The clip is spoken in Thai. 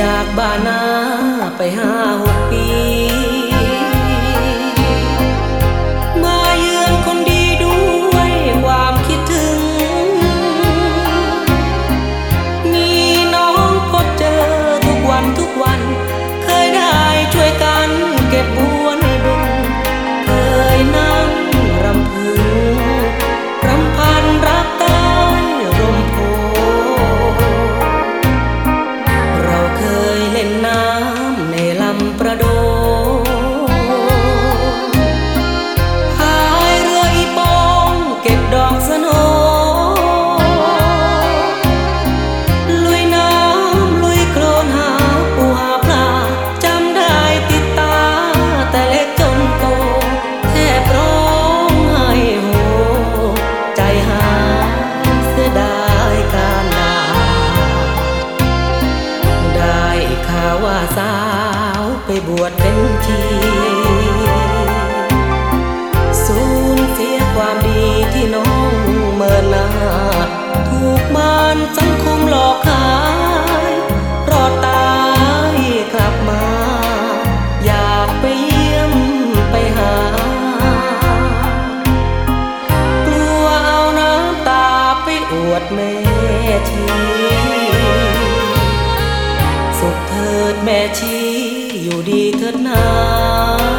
จากบ้านาไปห้าหกปี บวชเป็นทีสูญเสียความดีที่น้องเมินหนาถูกมานสังคมหลอกขายรอดตายกลับมา อยากไปเยี่ยมไปหา กลัวเอาน้ำตาไปอวดแม่ชีสุขเถิดแม่ชี chiều đi thật nào